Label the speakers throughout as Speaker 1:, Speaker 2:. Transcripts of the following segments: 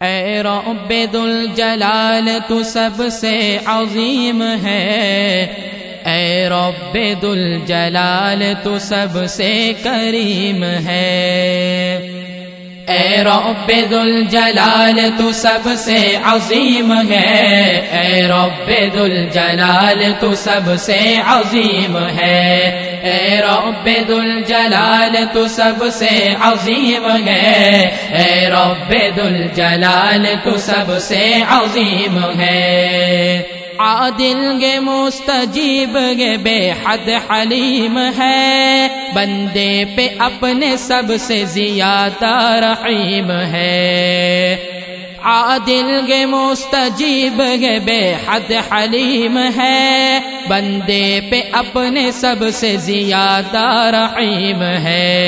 Speaker 1: اے رب الجلال تو سب سے عظیم ہے۔ اے رب الجلال تو سب سے کریم ہے۔ اے رب الجلال تو سب سے عظیم ہے۔ اے رب الجلال تو سب سے عظیم ہے۔ اے رب الجلال تو سب سے عظیم ہے۔ اے رب الجلال تو سب سے عظیم ہے۔ عادل گے، مستجیب گے، بے حد حلیم ہے۔ بندے پہ اپنے سب سے زیادہ رحیم ہے۔ عادل گے، مستجیب گے، بے حد حلیم ہے۔ بندے پہ اپنے سب سے زیادہ رحیم ہے۔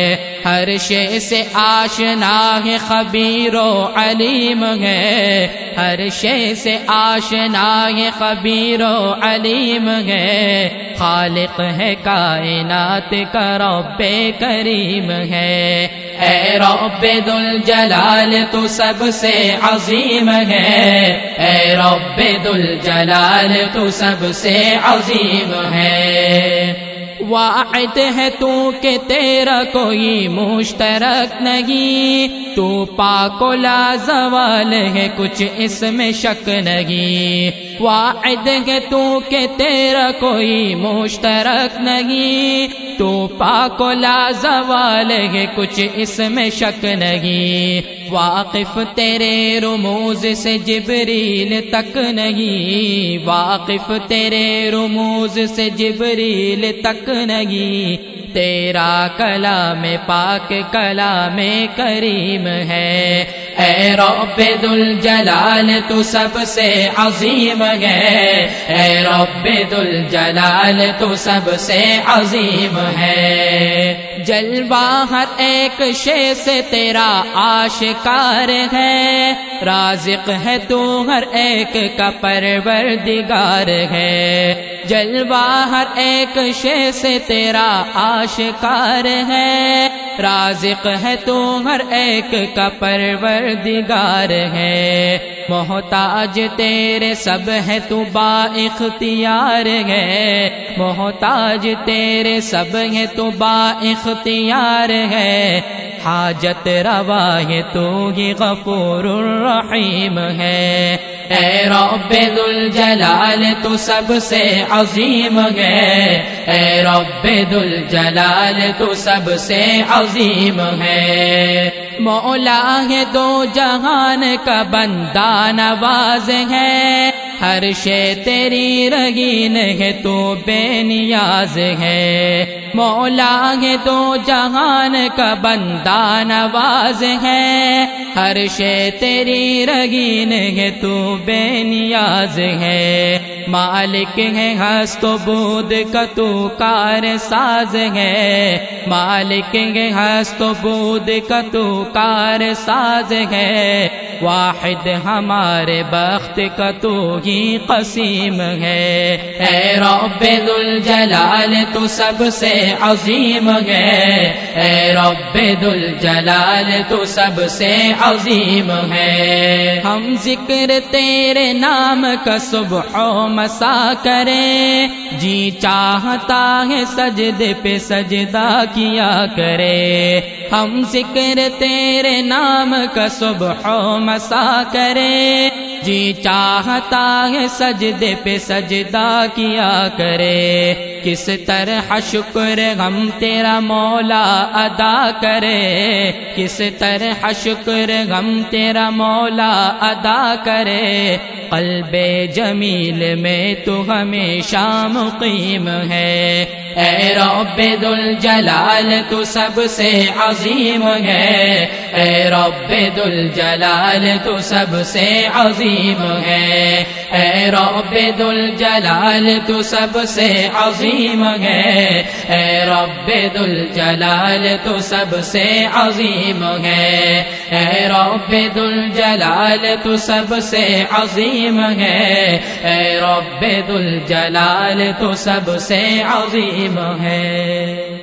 Speaker 1: ہر شے سے آشنا ہے خبیر و علیم ہے۔ ہر شے سے آشنا ہے خبیر و علیم ہے۔ خالق ہے کائنات کا رب کریم ہے۔ اے رب دل جلال تو سب سے عظیم ہے۔ اے رب دل جلال تو سب سے عظیم ہے۔ واحد ہے تو کہ تیرا کوئی مشترک نہیں، تو پاک و لازوال ہے کچھ اس میں شک نہیں۔ واحد ہے تو کہ تیرا کوئی مشترک نہیں، تو پاک و لازوال ہے کچھ اس میں شک نہیں۔ واقف تیرے رموز سے جبریل تک نہیں واقف تیرے رموز سے جبریل تک نہیں تیرا کلام پاک، کلام کریم ہے۔ اے رب دل جلال تو سب سے عظیم ہے۔ اے رب دل جلال تو سب سے عظیم ہے۔ جلوہ ہر ایک شے سے تیرا آشکار ہے۔ رازق ہے تو ہر ایک کا پروردگار ہے۔ جلوہ ہر ایک شے سے تیرا آشکار ہے۔ رازق ہے تو ہر ایک کا پروردگار ہے۔ محتاج تیرے سب ہے تو با اختیار ہے۔ محتاج تیرے سب ہے تو با اختیار ہے۔ حاجت روا ہے تو ہی غفور الرحیم ہے۔ اے رب دل جلال تو سب سے عظیم ہے۔ اے رب دل جلال تو سب سے عظیم ہے۔ مولا ہے دو جہان کا بندہ نواز ہے۔ ہر شے تیری رگین ہے، تو بے نیاز ہے۔ مولا ہے دو جہان کا بندہ نواز ہے۔ ہر شے تیری رگین ہے، تو بے نیاز ہے۔ مالک ہے، ہست بود کا تو کار ساز ہے۔ مالک ہے، ہست بود کا تو کار ساز ہے۔ واحد ہمارے بخت کا تو ہی قسیم ہے۔ اے رب دل جلال تو سب سے عظیم ہے۔ اے رب دل جلال تو سب سے عظیم ہے۔ ہم ذکر تیرے نام کا صبح و مسا کریں۔ جی چاہتا ہے سجدے پہ سجدہ کیا کرے ہم ذکر تیرے نام کا صبح و مسا کرے۔ جی چاہتا ہے سجدے پہ سجدہ کیا کرے۔ کس طرح شکر غم تیرا مولا ادا کرے۔ کس طرح شکر غم تیرا مولا ادا کرے۔ قلب جمیل میں تو ہمیشہ مقیم ہے۔ اے رب دل جلال تو سب سے عظیم ہے۔ اے رب دل جلال تو سب سے عظیم ہے۔ اے رب دل جلال تو سب سے عظیم ہے۔ اے رب دل جلال تو سب سے عظیم ہے۔ اے رب دل جلال تو سب سے عظیم عظیم ہے۔ اے رب دل جلال تو سب سے عظیم ہے۔